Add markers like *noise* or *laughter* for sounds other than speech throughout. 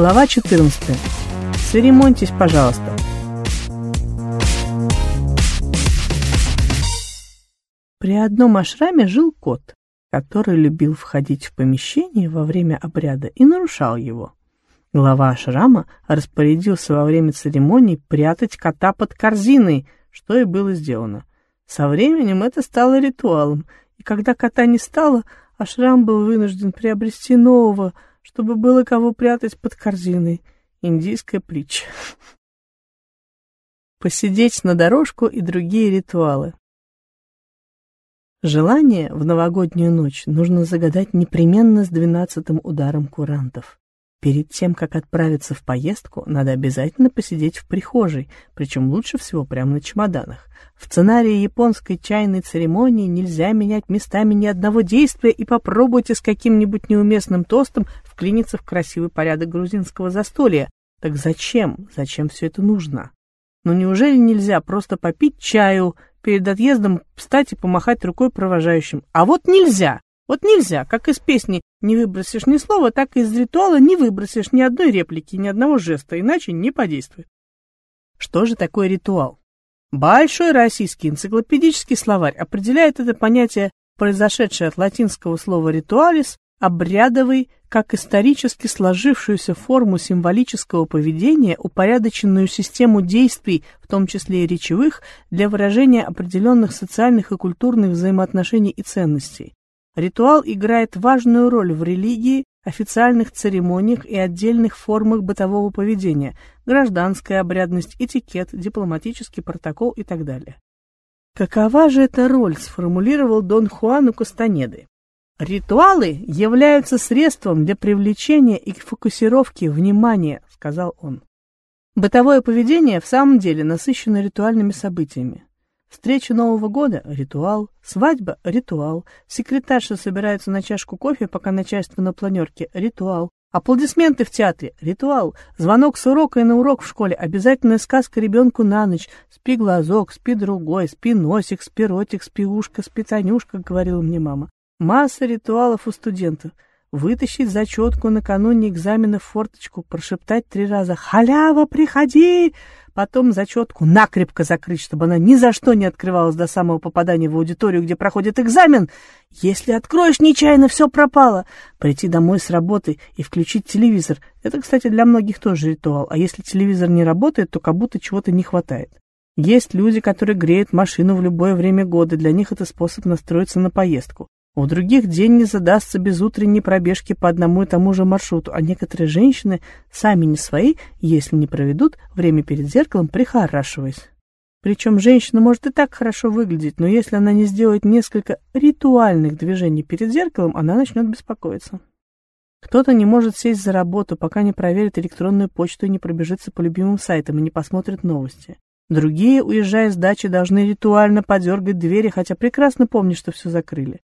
Глава 14. Церемоньтесь, пожалуйста. При одном ашраме жил кот, который любил входить в помещение во время обряда и нарушал его. Глава ашрама распорядился во время церемонии прятать кота под корзиной, что и было сделано. Со временем это стало ритуалом, и когда кота не стало, ашрам был вынужден приобрести нового, чтобы было кого прятать под корзиной. Индийская притча. *laughs* Посидеть на дорожку и другие ритуалы. Желание в новогоднюю ночь нужно загадать непременно с двенадцатым ударом курантов. Перед тем, как отправиться в поездку, надо обязательно посидеть в прихожей, причем лучше всего прямо на чемоданах. В сценарии японской чайной церемонии нельзя менять местами ни одного действия и попробуйте с каким-нибудь неуместным тостом вклиниться в красивый порядок грузинского застолья. Так зачем? Зачем все это нужно? Ну неужели нельзя просто попить чаю, перед отъездом встать и помахать рукой провожающим? А вот нельзя! Вот нельзя, как из песни не выбросишь ни слова, так и из ритуала не выбросишь ни одной реплики, ни одного жеста, иначе не подействует. Что же такое ритуал? Большой российский энциклопедический словарь определяет это понятие, произошедшее от латинского слова «ритуалис», обрядовый, как исторически сложившуюся форму символического поведения, упорядоченную систему действий, в том числе и речевых, для выражения определенных социальных и культурных взаимоотношений и ценностей. Ритуал играет важную роль в религии, официальных церемониях и отдельных формах бытового поведения, гражданская обрядность, этикет, дипломатический протокол и так далее. Какова же эта роль, сформулировал Дон Хуан у Кастанеды. «Ритуалы являются средством для привлечения и фокусировки внимания», — сказал он. Бытовое поведение в самом деле насыщено ритуальными событиями. Встреча Нового года – ритуал, свадьба – ритуал, секретарша собирается на чашку кофе, пока начальство на планерке – ритуал, аплодисменты в театре – ритуал, звонок с урока и на урок в школе – обязательная сказка ребенку на ночь, спи глазок, спи другой, спи носик, спи ротик, спи ушко, спи Танюшка, говорила мне мама. Масса ритуалов у студентов. Вытащить зачетку накануне экзамена в форточку, прошептать три раза «Халява, приходи!» потом зачетку накрепко закрыть, чтобы она ни за что не открывалась до самого попадания в аудиторию, где проходит экзамен. Если откроешь нечаянно, все пропало. Прийти домой с работы и включить телевизор. Это, кстати, для многих тоже ритуал. А если телевизор не работает, то как будто чего-то не хватает. Есть люди, которые греют машину в любое время года. Для них это способ настроиться на поездку. У других день не задастся без утренней пробежки по одному и тому же маршруту, а некоторые женщины сами не свои, если не проведут время перед зеркалом, прихорашиваясь. Причем женщина может и так хорошо выглядеть, но если она не сделает несколько ритуальных движений перед зеркалом, она начнет беспокоиться. Кто-то не может сесть за работу, пока не проверит электронную почту и не пробежится по любимым сайтам и не посмотрит новости. Другие, уезжая с дачи, должны ритуально подергать двери, хотя прекрасно помнят, что все закрыли.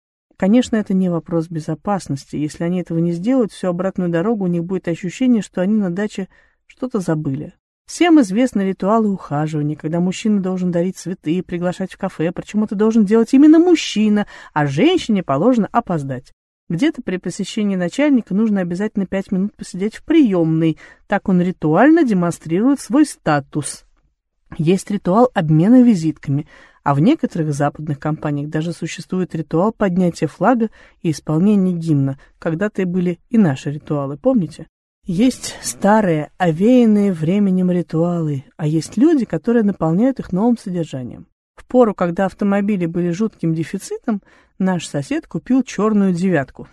Конечно, это не вопрос безопасности. Если они этого не сделают, всю обратную дорогу у них будет ощущение, что они на даче что-то забыли. Всем известны ритуалы ухаживания, когда мужчина должен дарить цветы, приглашать в кафе, причем это должен делать именно мужчина, а женщине положено опоздать. Где-то при посещении начальника нужно обязательно пять минут посидеть в приемной, так он ритуально демонстрирует свой статус. Есть ритуал обмена визитками, а в некоторых западных компаниях даже существует ритуал поднятия флага и исполнения гимна. Когда-то были и наши ритуалы, помните? Есть старые, овеянные временем ритуалы, а есть люди, которые наполняют их новым содержанием. В пору, когда автомобили были жутким дефицитом, наш сосед купил черную девятку.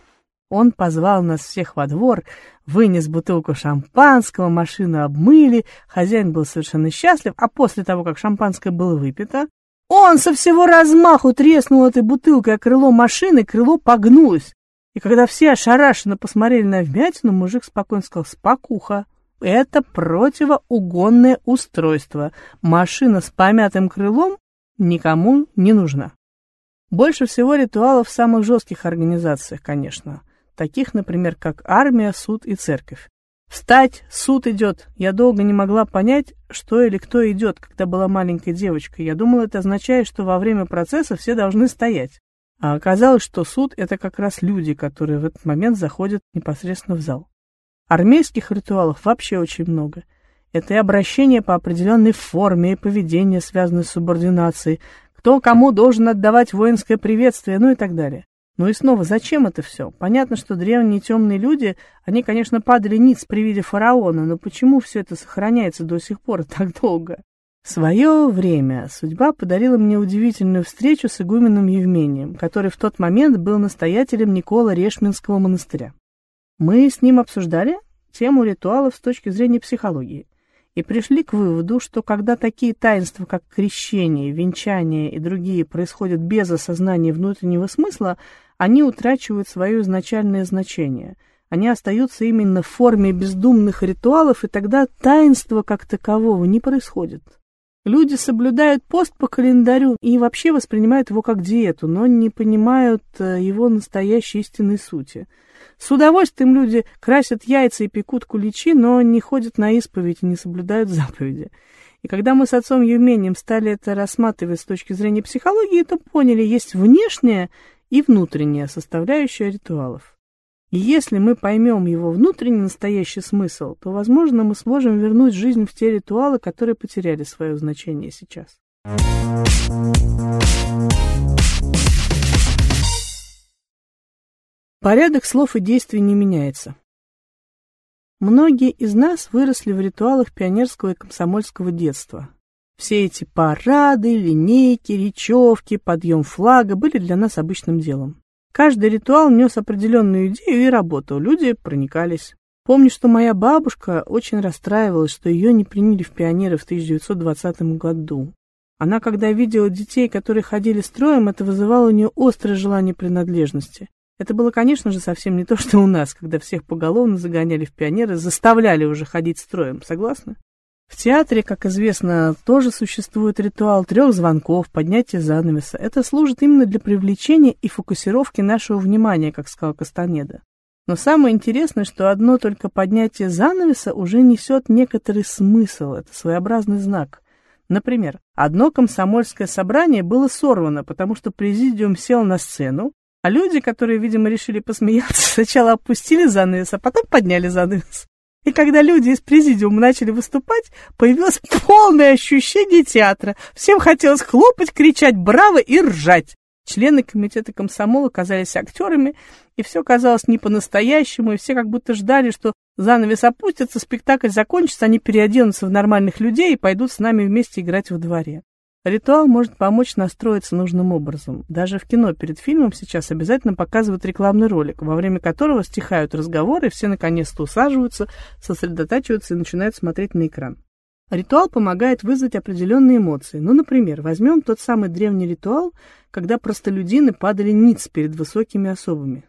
Он позвал нас всех во двор, вынес бутылку шампанского, машину обмыли, хозяин был совершенно счастлив, а после того, как шампанское было выпито, он со всего размаху треснул этой бутылкой о крыло машины, крыло погнулось. И когда все ошарашенно посмотрели на вмятину, мужик спокойно сказал «Спокуха». Это противоугонное устройство. Машина с помятым крылом никому не нужна. Больше всего ритуалов в самых жестких организациях, конечно таких, например, как армия, суд и церковь. «Встать! Суд идет!» Я долго не могла понять, что или кто идет, когда была маленькой девочкой. Я думала, это означает, что во время процесса все должны стоять. А оказалось, что суд — это как раз люди, которые в этот момент заходят непосредственно в зал. Армейских ритуалов вообще очень много. Это и обращение по определенной форме, и поведение, связанное с субординацией, кто кому должен отдавать воинское приветствие, ну и так далее. Ну и снова, зачем это все? Понятно, что древние темные люди, они, конечно, падали ниц при виде фараона, но почему все это сохраняется до сих пор *laughs* так долго? В свое время судьба подарила мне удивительную встречу с игуменом Евмением, который в тот момент был настоятелем Никола Решминского монастыря. Мы с ним обсуждали тему ритуалов с точки зрения психологии и пришли к выводу, что когда такие таинства, как крещение, венчание и другие происходят без осознания внутреннего смысла, они утрачивают свое изначальное значение. Они остаются именно в форме бездумных ритуалов, и тогда таинства как такового не происходит. Люди соблюдают пост по календарю и вообще воспринимают его как диету, но не понимают э, его настоящей истинной сути. С удовольствием люди красят яйца и пекут куличи, но не ходят на исповедь и не соблюдают заповеди. И когда мы с отцом Евмением стали это рассматривать с точки зрения психологии, то поняли, есть внешняя и внутренняя составляющая ритуалов. И если мы поймем его внутренний настоящий смысл, то, возможно, мы сможем вернуть жизнь в те ритуалы, которые потеряли свое значение сейчас. Порядок слов и действий не меняется. Многие из нас выросли в ритуалах пионерского и комсомольского детства. Все эти парады, линейки, речевки, подъем флага были для нас обычным делом. Каждый ритуал нес определенную идею и работал, люди проникались. Помню, что моя бабушка очень расстраивалась, что ее не приняли в пионеры в 1920 году. Она, когда видела детей, которые ходили строем, это вызывало у нее острое желание принадлежности. Это было, конечно же, совсем не то, что у нас, когда всех поголовно загоняли в пионеры, заставляли уже ходить строем. Согласны? В театре, как известно, тоже существует ритуал трех звонков, поднятия занавеса. Это служит именно для привлечения и фокусировки нашего внимания, как сказал Кастанеда. Но самое интересное, что одно только поднятие занавеса уже несет некоторый смысл, это своеобразный знак. Например, одно комсомольское собрание было сорвано, потому что президиум сел на сцену, а люди, которые, видимо, решили посмеяться, *laughs* сначала опустили занавес, а потом подняли занавес. И когда люди из президиума начали выступать, появилось полное ощущение театра. Всем хотелось хлопать, кричать «Браво!» и ржать. Члены комитета комсомола казались актерами, и все казалось не по-настоящему, и все как будто ждали, что занавес опустится, спектакль закончится, они переоденутся в нормальных людей и пойдут с нами вместе играть во дворе. Ритуал может помочь настроиться нужным образом. Даже в кино перед фильмом сейчас обязательно показывают рекламный ролик, во время которого стихают разговоры, все наконец-то усаживаются, сосредотачиваются и начинают смотреть на экран. Ритуал помогает вызвать определенные эмоции. Ну, например, возьмем тот самый древний ритуал, когда простолюдины падали ниц перед высокими особами.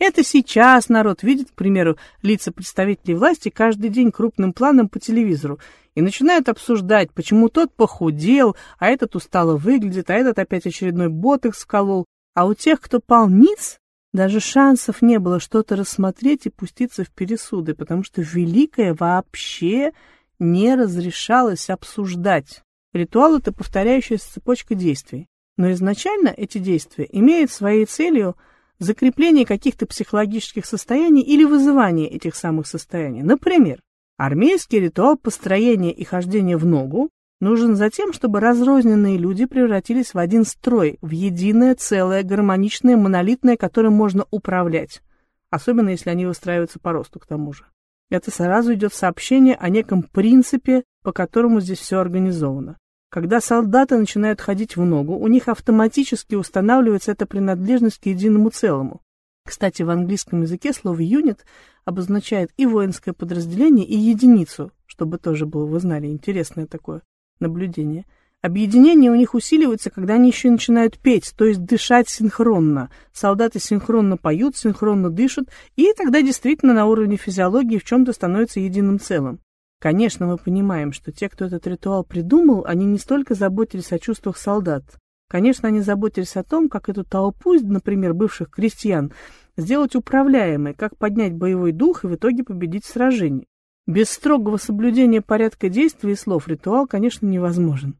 Это сейчас народ видит, к примеру, лица представителей власти каждый день крупным планом по телевизору и начинают обсуждать, почему тот похудел, а этот устало выглядит, а этот опять очередной ботекс вколол. А у тех, кто пал ниц, даже шансов не было что-то рассмотреть и пуститься в пересуды, потому что великое вообще не разрешалось обсуждать. Ритуал — это повторяющаяся цепочка действий. Но изначально эти действия имеют своей целью закрепление каких-то психологических состояний или вызывание этих самых состояний. Например, Армейский ритуал построения и хождения в ногу нужен за тем, чтобы разрозненные люди превратились в один строй, в единое, целое, гармоничное, монолитное, которым можно управлять, особенно если они выстраиваются по росту к тому же. Это сразу идет сообщение о неком принципе, по которому здесь все организовано. Когда солдаты начинают ходить в ногу, у них автоматически устанавливается эта принадлежность к единому целому. Кстати, в английском языке слово «юнит» обозначает и воинское подразделение, и единицу, чтобы тоже было, вы знали, интересное такое наблюдение. Объединение у них усиливается, когда они еще начинают петь, то есть дышать синхронно. Солдаты синхронно поют, синхронно дышат, и тогда действительно на уровне физиологии в чем-то становится единым целым. Конечно, мы понимаем, что те, кто этот ритуал придумал, они не столько заботились о чувствах солдат. Конечно, они заботились о том, как эту толпу, например, бывших крестьян, сделать управляемой, как поднять боевой дух и в итоге победить в сражении. Без строгого соблюдения порядка действий и слов ритуал, конечно, невозможен.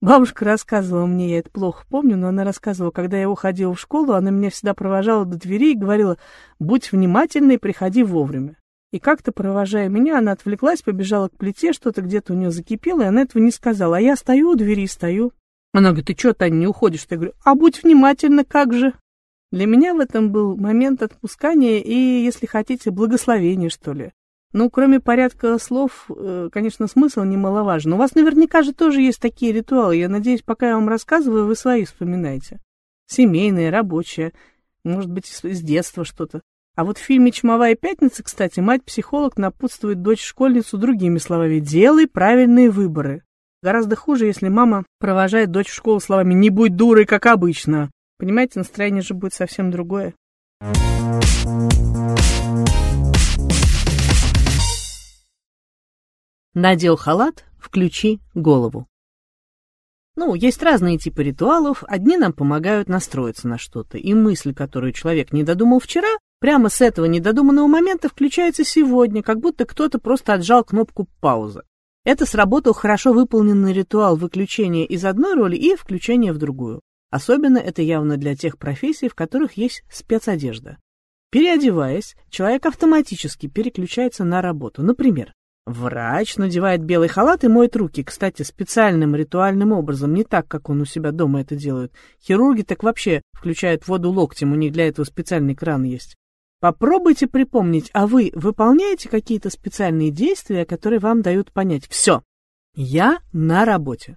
Бабушка рассказывала мне, я это плохо помню, но она рассказывала, когда я уходила в школу, она меня всегда провожала до двери и говорила, будь внимательной, приходи вовремя. И как-то, провожая меня, она отвлеклась, побежала к плите, что-то где-то у нее закипело, и она этого не сказала. А я стою у двери, стою. Она говорит, ты что, Таня, не уходишь? Я говорю, а будь внимательна, как же. Для меня в этом был момент отпускания и, если хотите, благословения, что ли. Ну, кроме порядка слов, э, конечно, смысл немаловажен. У вас наверняка же тоже есть такие ритуалы. Я надеюсь, пока я вам рассказываю, вы свои вспоминаете. Семейные, рабочие, может быть, из детства что-то. А вот в фильме «Чумовая пятница», кстати, мать-психолог напутствует дочь-школьницу другими словами «делай правильные выборы». Гораздо хуже, если мама провожает дочь в школу словами «не будь дурой, как обычно». Понимаете, настроение же будет совсем другое. Надел халат, включи голову. Ну, есть разные типы ритуалов. Одни нам помогают настроиться на что-то, и мысль, которую человек не додумал вчера, прямо с этого недодуманного момента включается сегодня, как будто кто-то просто отжал кнопку «пауза». Это сработал хорошо выполненный ритуал выключения из одной роли и включения в другую. Особенно это явно для тех профессий, в которых есть спецодежда. Переодеваясь, человек автоматически переключается на работу. Например, Врач надевает белый халат и моет руки, кстати, специальным ритуальным образом, не так, как он у себя дома это делает. Хирурги так вообще включают воду локтем, у них для этого специальный кран есть. Попробуйте припомнить, а вы выполняете какие-то специальные действия, которые вам дают понять «все, я на работе».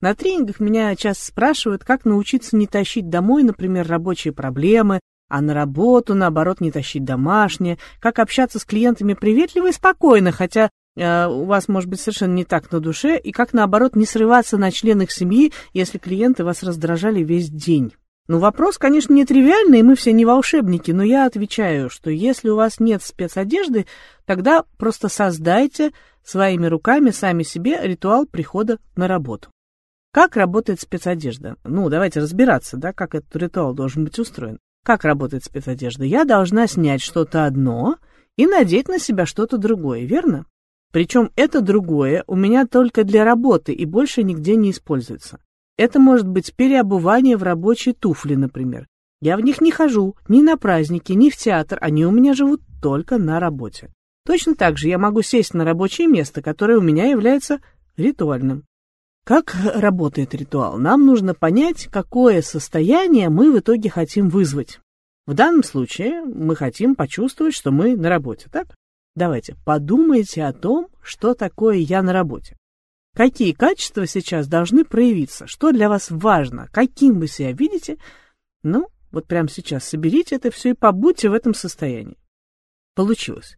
На тренингах меня часто спрашивают, как научиться не тащить домой, например, рабочие проблемы, а на работу, наоборот, не тащить домашнее, как общаться с клиентами приветливо и спокойно, хотя Э, у вас может быть совершенно не так на душе, и как, наоборот, не срываться на членах семьи, если клиенты вас раздражали весь день. Ну, вопрос, конечно, нетривиальный, и мы все не волшебники, но я отвечаю, что если у вас нет спецодежды, тогда просто создайте своими руками сами себе ритуал прихода на работу. Как работает спецодежда? Ну, давайте разбираться, да, как этот ритуал должен быть устроен. Как работает спецодежда? Я должна снять что-то одно и надеть на себя что-то другое, верно? Причем это другое у меня только для работы и больше нигде не используется. Это может быть переобувание в рабочие туфли, например. Я в них не хожу ни на праздники, ни в театр, они у меня живут только на работе. Точно так же я могу сесть на рабочее место, которое у меня является ритуальным. Как работает ритуал? Нам нужно понять, какое состояние мы в итоге хотим вызвать. В данном случае мы хотим почувствовать, что мы на работе, так? Давайте, подумайте о том, что такое «я на работе». Какие качества сейчас должны проявиться? Что для вас важно? Каким вы себя видите? Ну, вот прямо сейчас соберите это все и побудьте в этом состоянии. Получилось.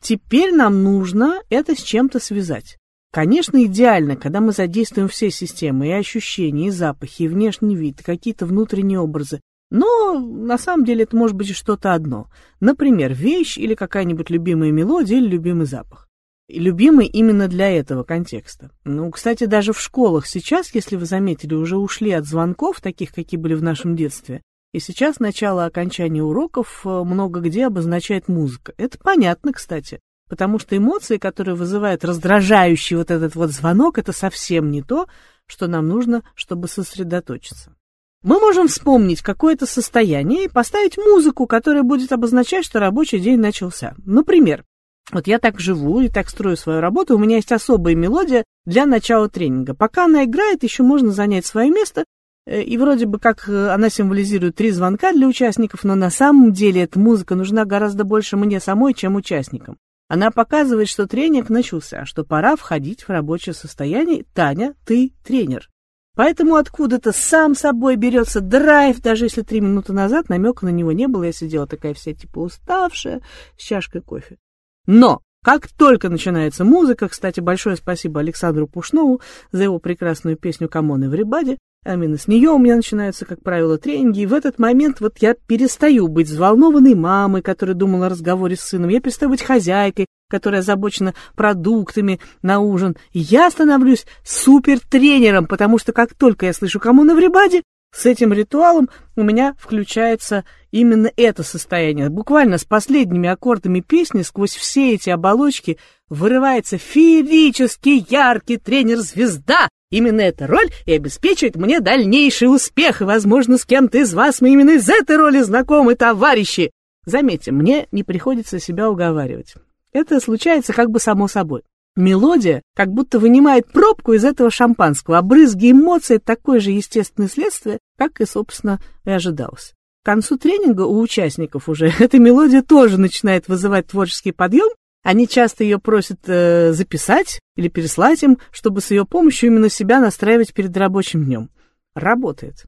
Теперь нам нужно это с чем-то связать. Конечно, идеально, когда мы задействуем все системы, и ощущения, и запахи, и внешний вид, и какие-то внутренние образы, но на самом деле это может быть что-то одно. Например, вещь или какая-нибудь любимая мелодия или любимый запах. Любимый именно для этого контекста. Ну, кстати, даже в школах сейчас, если вы заметили, уже ушли от звонков, таких, какие были в нашем детстве. И сейчас начало окончания уроков э, много где обозначает музыка. Это понятно, кстати. Потому что эмоции, которые вызывают раздражающий вот этот вот звонок, это совсем не то, что нам нужно, чтобы сосредоточиться. Мы можем вспомнить какое-то состояние и поставить музыку, которая будет обозначать, что рабочий день начался. Например, вот я так живу и так строю свою работу, у меня есть особая мелодия для начала тренинга. Пока она играет, еще можно занять свое место, э, и вроде бы как э, она символизирует три звонка для участников, но на самом деле эта музыка нужна гораздо больше мне самой, чем участникам. Она показывает, что тренинг начался, что пора входить в рабочее состояние. Таня, ты тренер. Поэтому откуда-то сам собой берется драйв, даже если три минуты назад намека на него не было, я сидела такая вся типа уставшая, с чашкой кофе. Но как только начинается музыка, кстати, большое спасибо Александру Пушнову за его прекрасную песню «C'mon Everybody», а именно с нее у меня начинаются, как правило, тренинги, и в этот момент вот я перестаю быть взволнованной мамой, которая думала о разговоре с сыном, я перестаю быть хозяйкой, которая озабочена продуктами на ужин, и я становлюсь супер-тренером, потому что как только я слышу «C'mon Everybody», с этим ритуалом у меня включается именно это состояние. Буквально с последними аккордами песни сквозь все эти оболочки вырывается феерический яркий тренер-звезда. Именно эта роль и обеспечивает мне дальнейший успех, и, возможно, с кем-то из вас мы именно из этой роли знакомы, товарищи. Заметьте, мне не приходится себя уговаривать. Это случается как бы само собой. Мелодия как будто вынимает пробку из этого шампанского, а брызги эмоций — такое же естественное следствие, как и, собственно, и ожидалось. К концу тренинга у участников уже *laughs* эта мелодия тоже начинает вызывать творческий подъем, они часто ее просят э, записать или переслать им, чтобы с ее помощью именно себя настраивать перед рабочим днем. Работает.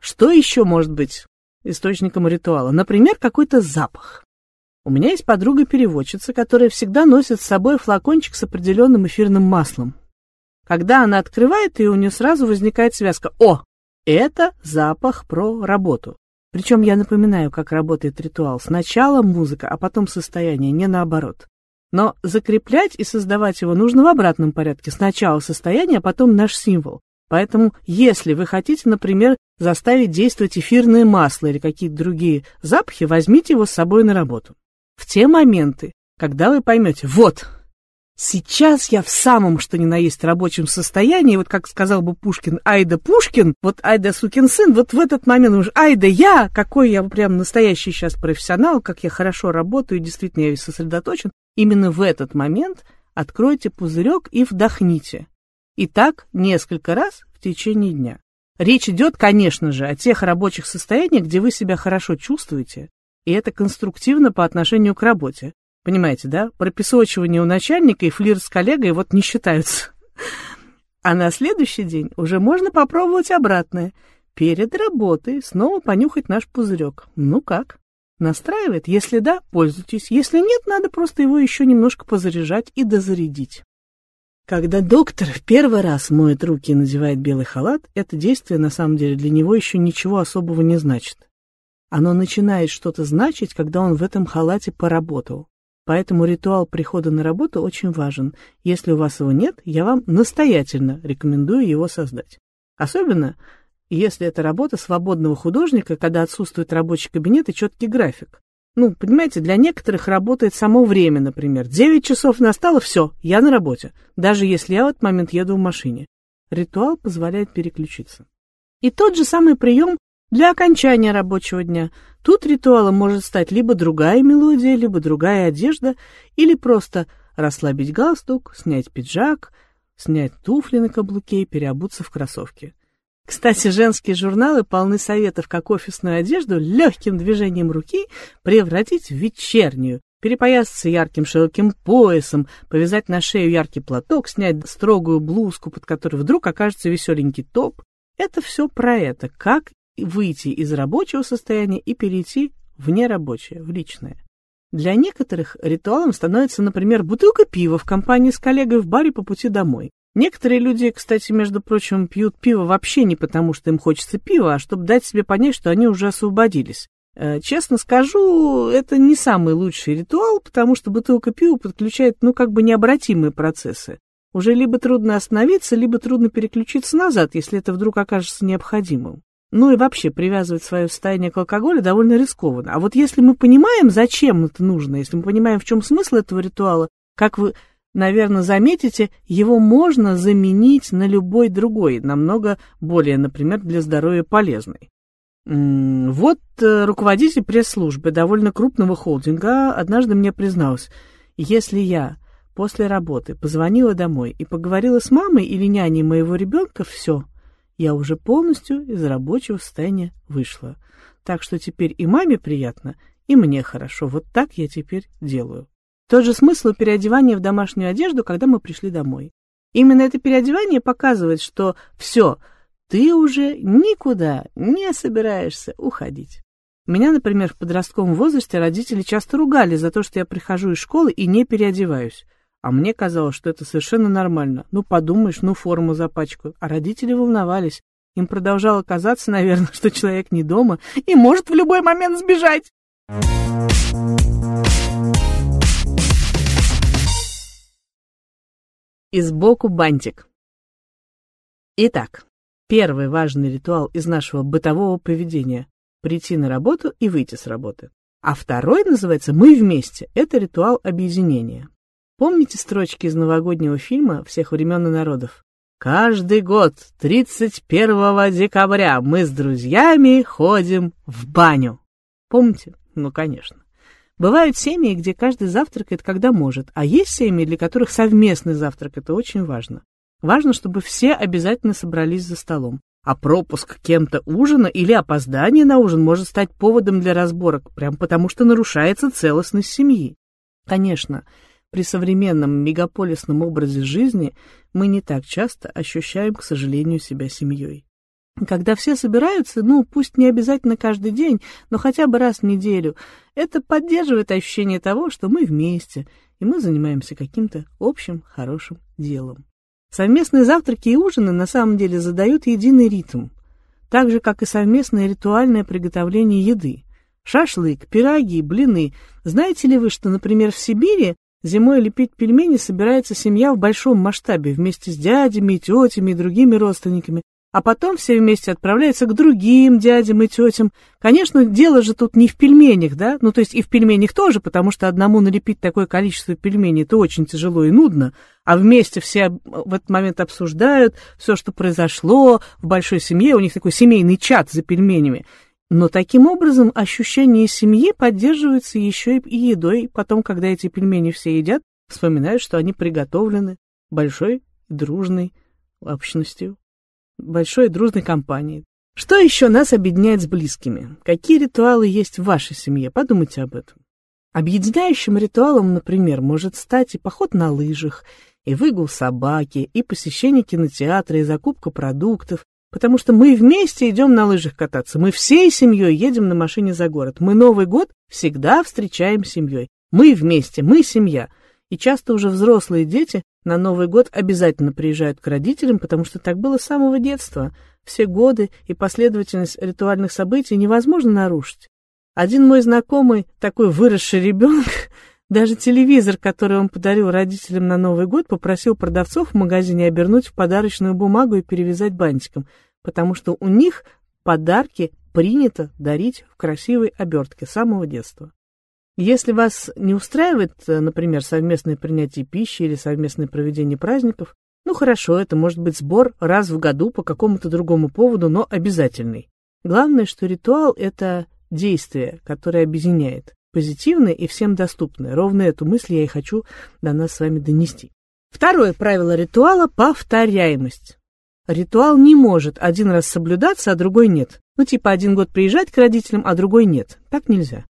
Что еще может быть источником ритуала? Например, какой-то запах. У меня есть подруга-переводчица, которая всегда носит с собой флакончик с определенным эфирным маслом. Когда она открывает ее, у нее сразу возникает связка «О, это запах про работу». Причем я напоминаю, как работает ритуал. Сначала музыка, а потом состояние, не наоборот. Но закреплять и создавать его нужно в обратном порядке. Сначала состояние, а потом наш символ. Поэтому, если вы хотите, например, заставить действовать эфирное масло или какие-то другие запахи, возьмите его с собой на работу в те моменты, когда вы поймете, вот, сейчас я в самом что ни на есть рабочем состоянии, вот как сказал бы Пушкин, Айда Пушкин, вот Айда сукин сын, вот в этот момент уже, Айда я, какой я прям настоящий сейчас профессионал, как я хорошо работаю, действительно я сосредоточен, именно в этот момент откройте пузырек и вдохните. И так несколько раз в течение дня. Речь идет, конечно же, о тех рабочих состояниях, где вы себя хорошо чувствуете, и это конструктивно по отношению к работе. Понимаете, да? Пропесочивание у начальника и флирт с коллегой вот не считаются. *laughs* А на следующий день уже можно попробовать обратное. Перед работой снова понюхать наш пузырек. Ну как? Настраивает? Если да, пользуйтесь. Если нет, надо просто его еще немножко позаряжать и дозарядить. Когда доктор в первый раз моет руки и надевает белый халат, это действие на самом деле для него еще ничего особого не значит. Оно начинает что-то значить, когда он в этом халате поработал. Поэтому ритуал прихода на работу очень важен. Если у вас его нет, я вам настоятельно рекомендую его создать. Особенно, если это работа свободного художника, когда отсутствует рабочий кабинет и четкий график. Ну, понимаете, для некоторых работает само время, например. Девять часов настало, все, я на работе, даже если я в этот момент еду в машине. Ритуал позволяет переключиться. И тот же самый прием для окончания рабочего дня. Тут ритуалом может стать либо другая мелодия, либо другая одежда, или просто расслабить галстук, снять пиджак, снять туфли на каблуке и переобуться в кроссовки. Кстати, женские журналы полны советов, как офисную одежду легким движением руки превратить в вечернюю, перепоясаться ярким широким поясом, повязать на шею яркий платок, снять строгую блузку, под которой вдруг окажется веселенький топ. Это все про это, как выйти из рабочего состояния и перейти в нерабочее, в личное. Для некоторых ритуалом становится, например, бутылка пива в компании с коллегой в баре по пути домой. Некоторые люди, кстати, между прочим, пьют пиво вообще не потому, что им хочется пива, а чтобы дать себе понять, что они уже освободились. Э, честно скажу, это не самый лучший ритуал, потому что бутылка пива подключает, ну, как бы необратимые процессы. Уже либо трудно остановиться, либо трудно переключиться назад, если это вдруг окажется необходимым. Ну и вообще привязывать свое состояние к алкоголю довольно рискованно. А вот если мы понимаем, зачем это нужно, если мы понимаем, в чем смысл этого ритуала, как вы, наверное, заметите, его можно заменить на любой другой, намного более, например, для здоровья полезный. Вот э, руководитель пресс-службы довольно крупного холдинга однажды мне признался, если я после работы позвонила домой и поговорила с мамой или няней моего ребенка, все, я уже полностью из рабочего состояния вышла. Так что теперь и маме приятно, и мне хорошо. Вот так я теперь делаю. Тот же смысл переодевания в домашнюю одежду, когда мы пришли домой. Именно это переодевание показывает, что все, ты уже никуда не собираешься уходить. Меня, например, в подростковом возрасте родители часто ругали за то, что я прихожу из школы и не переодеваюсь. А мне казалось, что это совершенно нормально. Ну, подумаешь, ну, форму запачкаю. А родители волновались. Им продолжало казаться, наверное, *laughs* что человек не дома и может в любой момент сбежать. И сбоку бантик. Итак, первый важный ритуал из нашего бытового поведения – прийти на работу и выйти с работы. А второй называется «Мы вместе» – это ритуал объединения. Помните строчки из новогоднего фильма всех времен и народов? Каждый год, 31 декабря, мы с друзьями ходим в баню. Помните? Ну, конечно. Бывают семьи, где каждый завтракает, когда может, а есть семьи, для которых совместный завтрак – это очень важно. Важно, чтобы все обязательно собрались за столом. А пропуск кем-то ужина или опоздание на ужин может стать поводом для разборок, прям потому что нарушается целостность семьи. Конечно, при современном мегаполисном образе жизни мы не так часто ощущаем, к сожалению, себя семьей. Когда все собираются, ну, пусть не обязательно каждый день, но хотя бы раз в неделю, это поддерживает ощущение того, что мы вместе, и мы занимаемся каким-то общим хорошим делом. Совместные завтраки и ужины на самом деле задают единый ритм, так же, как и совместное ритуальное приготовление еды. Шашлык, пироги, блины. Знаете ли вы, что, например, в Сибири Зимой лепить пельмени собирается семья в большом масштабе вместе с дядями, тетями и другими родственниками, а потом все вместе отправляются к другим дядям и тетям. Конечно, дело же тут не в пельменях, да? Ну, то есть и в пельменях тоже, потому что одному налепить такое количество пельменей это очень тяжело и нудно, а вместе все в этот момент обсуждают все, что произошло в большой семье, у них такой семейный чат за пельменями. Но таким образом ощущение семьи поддерживается еще и едой. Потом, когда эти пельмени все едят, вспоминают, что они приготовлены большой дружной общностью, большой дружной компанией. Что еще нас объединяет с близкими? Какие ритуалы есть в вашей семье? Подумайте об этом. Объединяющим ритуалом, например, может стать и поход на лыжах, и выгул собаки, и посещение кинотеатра, и закупка продуктов, Потому что мы вместе идем на лыжах кататься. Мы всей семьей едем на машине за город. Мы Новый год всегда встречаем семьей. Мы вместе, мы семья. И часто уже взрослые дети на Новый год обязательно приезжают к родителям, потому что так было с самого детства. Все годы и последовательность ритуальных событий невозможно нарушить. Один мой знакомый, такой выросший ребенок, *laughs* даже телевизор, который он подарил родителям на Новый год, попросил продавцов в магазине обернуть в подарочную бумагу и перевязать бантиком, потому что у них подарки принято дарить в красивой обертке с самого детства. Если вас не устраивает, например, совместное принятие пищи или совместное проведение праздников, ну хорошо, это может быть сбор раз в году по какому-то другому поводу, но обязательный. Главное, что ритуал – это действие, которое объединяет позитивное и всем доступное. Ровно эту мысль я и хочу до нас с вами донести. Второе правило ритуала – повторяемость. Ритуал не может один раз соблюдаться, а другой нет. Ну, типа один год приезжать к родителям, а другой нет. Так нельзя.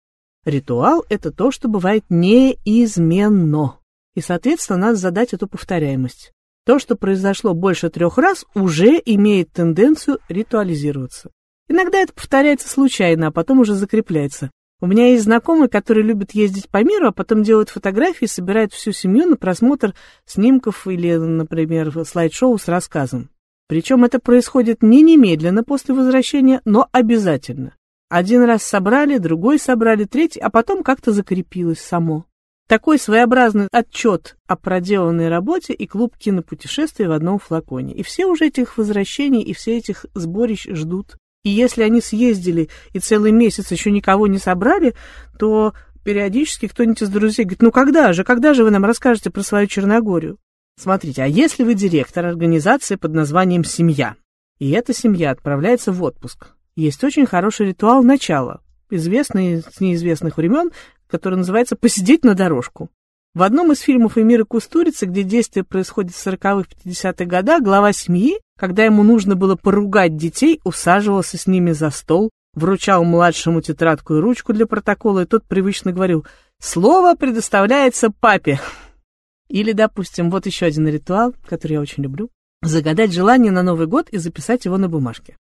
Ритуал – это то, что бывает неизменно. И, соответственно, надо задать эту повторяемость. То, что произошло больше трех раз, уже имеет тенденцию ритуализироваться. Иногда это повторяется случайно, а потом уже закрепляется. У меня есть знакомый, который любит ездить по миру, а потом делает фотографии, собирает всю семью на просмотр снимков или, например, слайд-шоу с рассказом. Причем это происходит не немедленно после возвращения, но обязательно. Один раз собрали, другой собрали, третий, а потом как-то закрепилось само. Такой своеобразный отчет о проделанной работе и клуб кинопутешествий в одном флаконе. И все уже этих возвращений и все этих сборищ ждут. И если они съездили и целый месяц еще никого не собрали, то периодически кто-нибудь из друзей говорит, ну когда же, когда же вы нам расскажете про свою Черногорию? Смотрите, а если вы директор организации под названием «Семья», и эта семья отправляется в отпуск, есть очень хороший ритуал начала, известный с неизвестных времен, который называется «посидеть на дорожку». В одном из фильмов Эмира Кустурицы, где действие происходит в 40-х, 50-х годах, глава семьи когда ему нужно было поругать детей, усаживался с ними за стол, вручал младшему тетрадку и ручку для протокола, и тот привычно говорил «Слово предоставляется папе». Или, допустим, вот еще один ритуал, который я очень люблю. Загадать желание на Новый год и записать его на бумажке.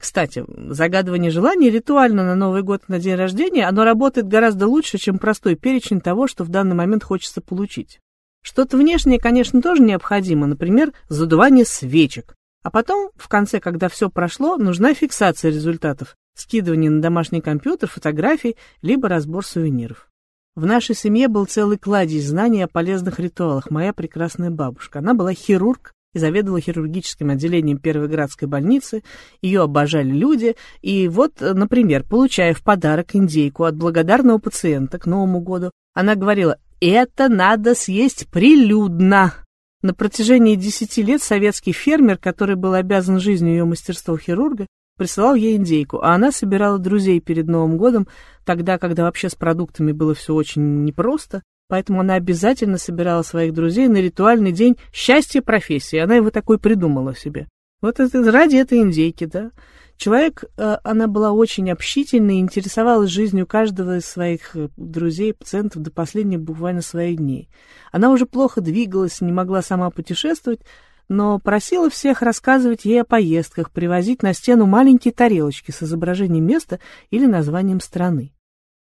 Кстати, загадывание желаний ритуально на Новый год, на день рождения, оно работает гораздо лучше, чем простой перечень того, что в данный момент хочется получить. Что-то внешнее, конечно, тоже необходимо, например, задувание свечек, а потом, в конце, когда все прошло, нужна фиксация результатов, скидывание на домашний компьютер фотографий, либо разбор сувениров. В нашей семье был целый кладезь знаний о полезных ритуалах. Моя прекрасная бабушка. Она была хирург и заведовала хирургическим отделением Первой городской больницы. Ее обожали люди. И вот, например, получая в подарок индейку от благодарного пациента к Новому году, она говорила, это надо съесть прилюдно. На протяжении десяти лет советский фермер, который был обязан жизнью ее мастерства хирурга, присылал ей индейку, а она собирала друзей перед Новым годом, тогда, когда вообще с продуктами было все очень непросто, поэтому она обязательно собирала своих друзей на ритуальный день счастья профессии. Она его такой придумала себе. Вот это ради этой индейки, да. Человек, э, она была очень общительной, интересовалась жизнью каждого из своих э, друзей, пациентов до последних буквально своих дней. Она уже плохо двигалась, не могла сама путешествовать, но просила всех рассказывать ей о поездках, привозить на стену маленькие тарелочки с изображением места или названием страны.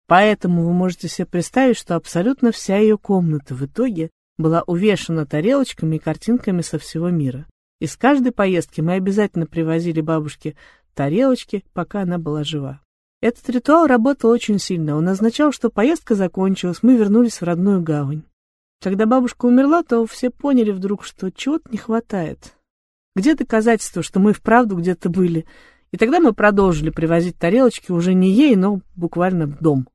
Поэтому вы можете себе представить, что абсолютно вся ее комната в итоге была увешана тарелочками и картинками со всего мира. Из каждой поездки мы обязательно привозили бабушке тарелочки, пока она была жива. Этот ритуал работал очень сильно. Он означал, что поездка закончилась, мы вернулись в родную гавань. Когда бабушка умерла, то все поняли вдруг, что чего-то не хватает. Где доказательства, что мы вправду где-то были? И тогда мы продолжили привозить тарелочки уже не ей, но буквально в дом.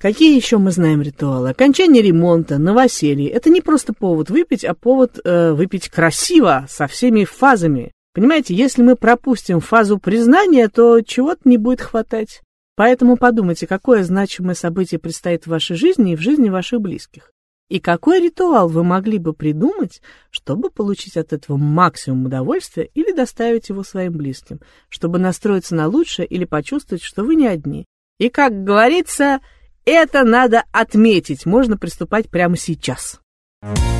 Какие еще мы знаем ритуалы? Окончание ремонта, новоселье. Это не просто повод выпить, а повод э, выпить красиво, со всеми фазами. Понимаете, если мы пропустим фазу признания, то чего-то не будет хватать. Поэтому подумайте, какое значимое событие предстоит в вашей жизни и в жизни ваших близких. И какой ритуал вы могли бы придумать, чтобы получить от этого максимум удовольствия или доставить его своим близким, чтобы настроиться на лучшее или почувствовать, что вы не одни. И, как говорится, это надо отметить. Можно приступать прямо сейчас. Thank